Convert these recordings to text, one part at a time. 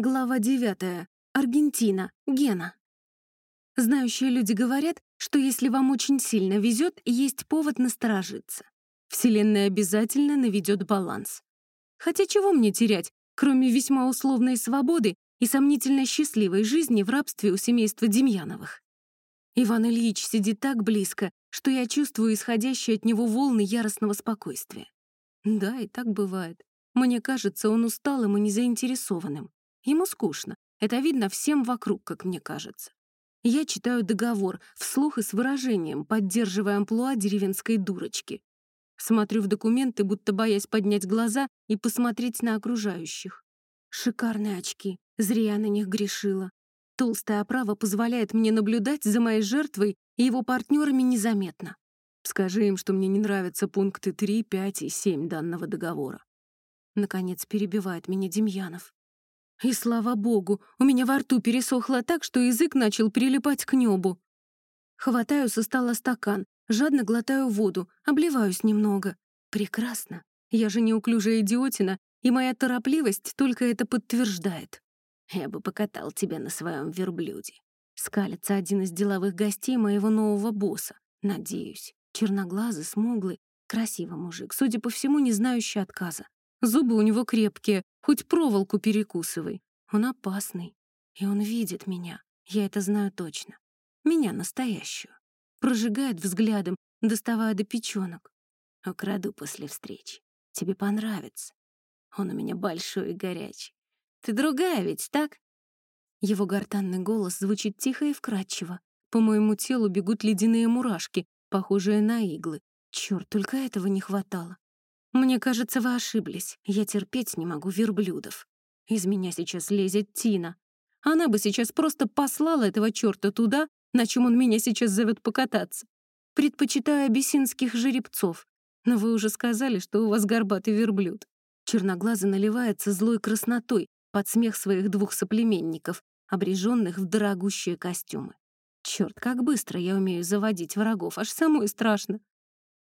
Глава 9. Аргентина. Гена. Знающие люди говорят, что если вам очень сильно везет, есть повод насторожиться. Вселенная обязательно наведет баланс. Хотя чего мне терять, кроме весьма условной свободы и сомнительно счастливой жизни в рабстве у семейства Демьяновых? Иван Ильич сидит так близко, что я чувствую исходящие от него волны яростного спокойствия. Да, и так бывает. Мне кажется, он усталым и незаинтересованным. Ему скучно. Это видно всем вокруг, как мне кажется. Я читаю договор вслух и с выражением, поддерживая амплуа деревенской дурочки. Смотрю в документы, будто боясь поднять глаза и посмотреть на окружающих. Шикарные очки, зря я на них грешила. Толстая оправа позволяет мне наблюдать за моей жертвой и его партнерами незаметно. Скажи им, что мне не нравятся пункты 3, 5 и 7 данного договора. Наконец перебивает меня Демьянов. И слава богу, у меня во рту пересохло так, что язык начал прилипать к небу. Хватаю со стола стакан, жадно глотаю воду, обливаюсь немного. Прекрасно. Я же неуклюжая идиотина, и моя торопливость только это подтверждает. Я бы покатал тебя на своем верблюде. Скалится один из деловых гостей моего нового босса. Надеюсь. Черноглазый, смуглый, красивый мужик, судя по всему, не знающий отказа. Зубы у него крепкие, хоть проволоку перекусывай. Он опасный. И он видит меня. Я это знаю точно. Меня настоящую. Прожигает взглядом, доставая до печенок. Украду после встречи. Тебе понравится. Он у меня большой и горячий. Ты другая ведь, так? Его гортанный голос звучит тихо и вкрадчиво. По моему телу бегут ледяные мурашки, похожие на иглы. Черт, только этого не хватало. Мне кажется, вы ошиблись. Я терпеть не могу верблюдов. Из меня сейчас лезет Тина. Она бы сейчас просто послала этого чёрта туда, на чем он меня сейчас зовет покататься. Предпочитаю абиссинских жеребцов. Но вы уже сказали, что у вас горбатый верблюд. Черноглазый наливается злой краснотой под смех своих двух соплеменников, обреженных в дорогущие костюмы. Черт, как быстро я умею заводить врагов, аж самой страшно.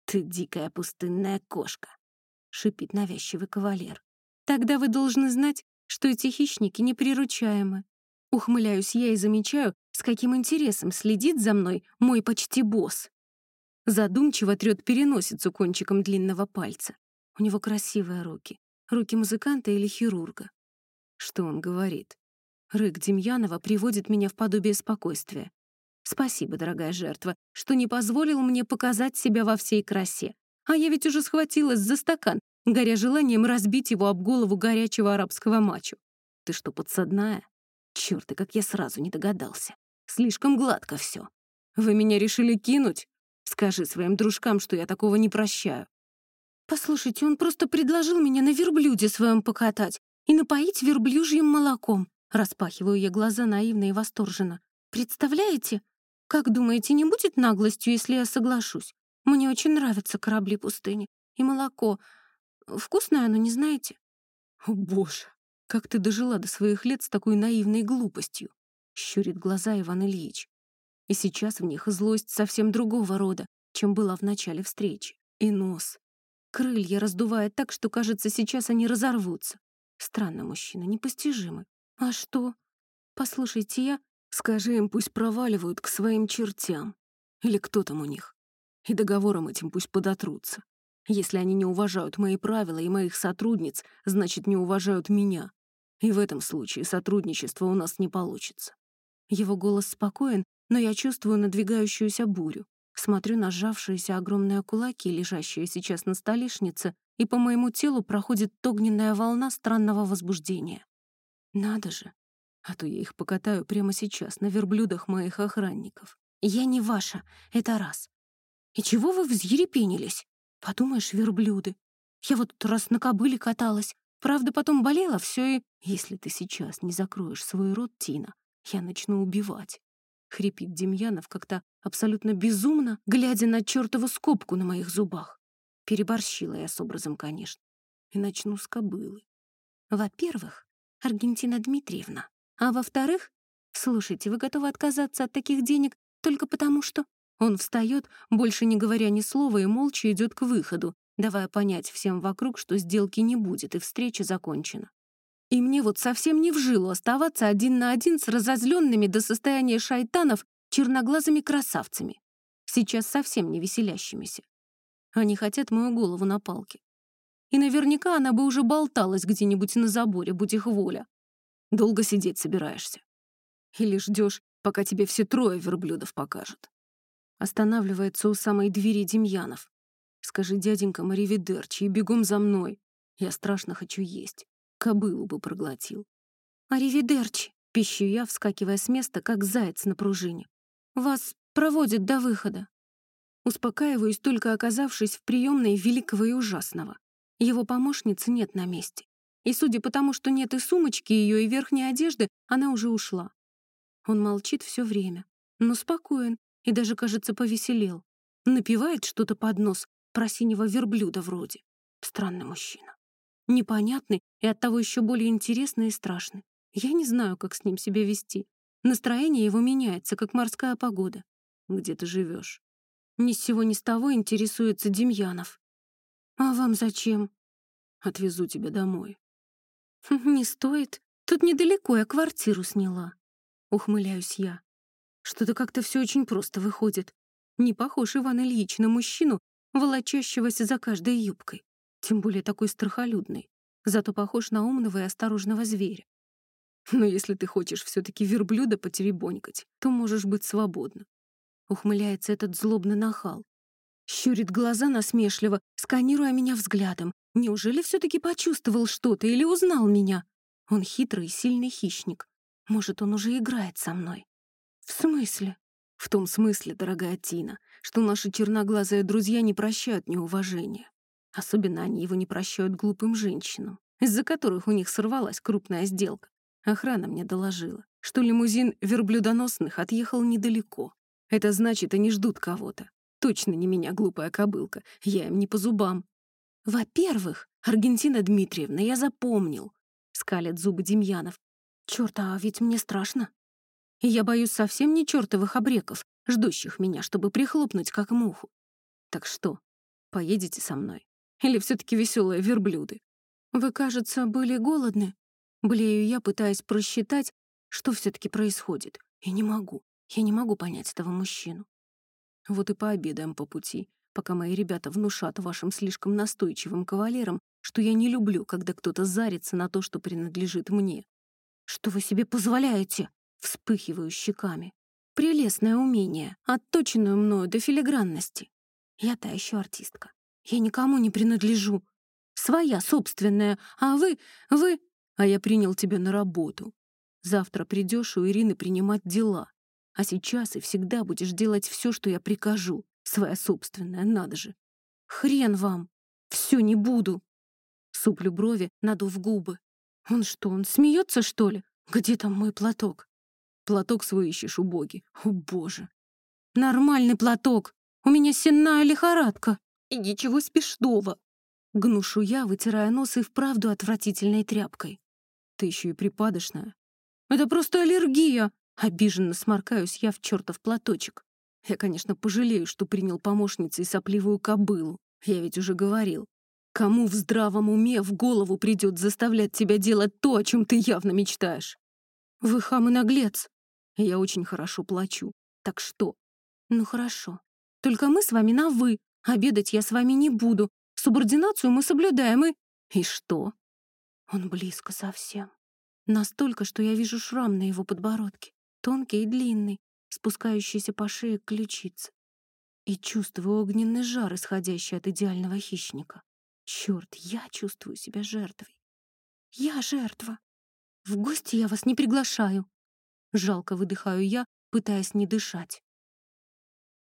Ты дикая пустынная кошка шипит навязчивый кавалер. «Тогда вы должны знать, что эти хищники неприручаемы. Ухмыляюсь я и замечаю, с каким интересом следит за мной мой почти босс. Задумчиво трёт переносицу кончиком длинного пальца. У него красивые руки. Руки музыканта или хирурга. Что он говорит? Рык Демьянова приводит меня в подобие спокойствия. Спасибо, дорогая жертва, что не позволил мне показать себя во всей красе. А я ведь уже схватилась за стакан, горя желанием разбить его об голову горячего арабского мачо. Ты что, подсадная? Чёрт, и как я сразу не догадался. Слишком гладко всё. Вы меня решили кинуть? Скажи своим дружкам, что я такого не прощаю. Послушайте, он просто предложил меня на верблюде своем покатать и напоить верблюжьим молоком. Распахиваю я глаза наивно и восторженно. Представляете? Как думаете, не будет наглостью, если я соглашусь? Мне очень нравятся корабли пустыни. И молоко. Вкусное оно, не знаете? О, боже, как ты дожила до своих лет с такой наивной глупостью? Щурит глаза Иван Ильич. И сейчас в них злость совсем другого рода, чем была в начале встречи. И нос. Крылья раздувает так, что, кажется, сейчас они разорвутся. Странно, мужчина, непостижимый. А что? Послушайте, я... Скажи им, пусть проваливают к своим чертям. Или кто там у них и договором этим пусть подотрутся. Если они не уважают мои правила и моих сотрудниц, значит, не уважают меня. И в этом случае сотрудничество у нас не получится. Его голос спокоен, но я чувствую надвигающуюся бурю. Смотрю на сжавшиеся огромные кулаки, лежащие сейчас на столешнице, и по моему телу проходит огненная волна странного возбуждения. Надо же. А то я их покатаю прямо сейчас на верблюдах моих охранников. Я не ваша, это раз. И чего вы взъерепенились? Подумаешь, верблюды. Я вот раз на кобыле каталась. Правда, потом болела все и... Если ты сейчас не закроешь свой рот, Тина, я начну убивать. Хрипит Демьянов как-то абсолютно безумно, глядя на чертову скобку на моих зубах. Переборщила я с образом, конечно. И начну с кобылы. Во-первых, Аргентина Дмитриевна. А во-вторых, слушайте, вы готовы отказаться от таких денег только потому, что... Он встает, больше не говоря ни слова, и молча идет к выходу, давая понять всем вокруг, что сделки не будет и встреча закончена. И мне вот совсем не в жилу оставаться один на один с разозленными до состояния шайтанов черноглазыми красавцами, сейчас совсем не веселящимися. Они хотят мою голову на палке. И наверняка она бы уже болталась где-нибудь на заборе, будь их воля. Долго сидеть собираешься. Или ждешь, пока тебе все трое верблюдов покажут. Останавливается у самой двери Демьянов. Скажи, дяденька Маривидерчи, и бегом за мной. Я страшно хочу есть. Кобылу бы проглотил. «Аривидерчи!» — пищу я, вскакивая с места, как заяц на пружине. «Вас проводят до выхода». Успокаиваюсь, только оказавшись в приемной великого и ужасного. Его помощницы нет на месте. И судя по тому, что нет и сумочки ее, и верхней одежды, она уже ушла. Он молчит все время, но спокоен и даже, кажется, повеселел. Напевает что-то под нос, про синего верблюда вроде. Странный мужчина. Непонятный и оттого еще более интересный и страшный. Я не знаю, как с ним себя вести. Настроение его меняется, как морская погода. Где ты живешь? Ни с сего ни с того интересуется Демьянов. «А вам зачем?» «Отвезу тебя домой». «Не стоит. Тут недалеко, я квартиру сняла». Ухмыляюсь я. Что-то как-то все очень просто выходит. Не похож Иван Ильич на мужчину, волочащегося за каждой юбкой, тем более такой страхолюдный, зато похож на умного и осторожного зверя. Но если ты хочешь все таки верблюда потеребонькать, то можешь быть свободна. Ухмыляется этот злобный нахал. Щурит глаза насмешливо, сканируя меня взглядом. Неужели все таки почувствовал что-то или узнал меня? Он хитрый и сильный хищник. Может, он уже играет со мной? В смысле? В том смысле, дорогая Тина, что наши черноглазые друзья не прощают неуважения. Особенно они его не прощают глупым женщинам, из-за которых у них сорвалась крупная сделка. Охрана мне доложила, что лимузин верблюдоносных отъехал недалеко. Это значит, они ждут кого-то. Точно не меня, глупая кобылка. Я им не по зубам. Во-первых, Аргентина Дмитриевна, я запомнил. Скалят зубы Демьянов. Чёрт, а ведь мне страшно. И я боюсь совсем не чёртовых обреков, ждущих меня, чтобы прихлопнуть как муху. Так что, поедете со мной? Или все таки веселые верблюды? Вы, кажется, были голодны? Блею я, пытаясь просчитать, что все таки происходит. И не могу. Я не могу понять этого мужчину. Вот и пообедаем по пути, пока мои ребята внушат вашим слишком настойчивым кавалерам, что я не люблю, когда кто-то зарится на то, что принадлежит мне. Что вы себе позволяете? Вспыхиваю щеками. Прелестное умение, отточенное мною до филигранности. Я та еще артистка. Я никому не принадлежу. Своя, собственная. А вы, вы... А я принял тебя на работу. Завтра придешь у Ирины принимать дела. А сейчас и всегда будешь делать все, что я прикажу. Своя собственная, надо же. Хрен вам. Все не буду. Суплю брови, надув губы. Он что, он смеется, что ли? Где там мой платок? Платок свой ищешь, убогий. О, боже. Нормальный платок. У меня сенная лихорадка. И ничего смешного. Гнушу я, вытирая нос и вправду отвратительной тряпкой. Ты еще и припадочная. Это просто аллергия. Обиженно сморкаюсь я в чертов платочек. Я, конечно, пожалею, что принял помощницей сопливую кобылу. Я ведь уже говорил. Кому в здравом уме в голову придет заставлять тебя делать то, о чем ты явно мечтаешь? Вы хам и наглец. Я очень хорошо плачу. Так что? Ну хорошо. Только мы с вами на «вы». Обедать я с вами не буду. Субординацию мы соблюдаем и... И что? Он близко совсем. Настолько, что я вижу шрам на его подбородке. Тонкий и длинный, спускающийся по шее к ключице. И чувствую огненный жар, исходящий от идеального хищника. Черт, я чувствую себя жертвой. Я жертва. В гости я вас не приглашаю. Жалко выдыхаю я, пытаясь не дышать.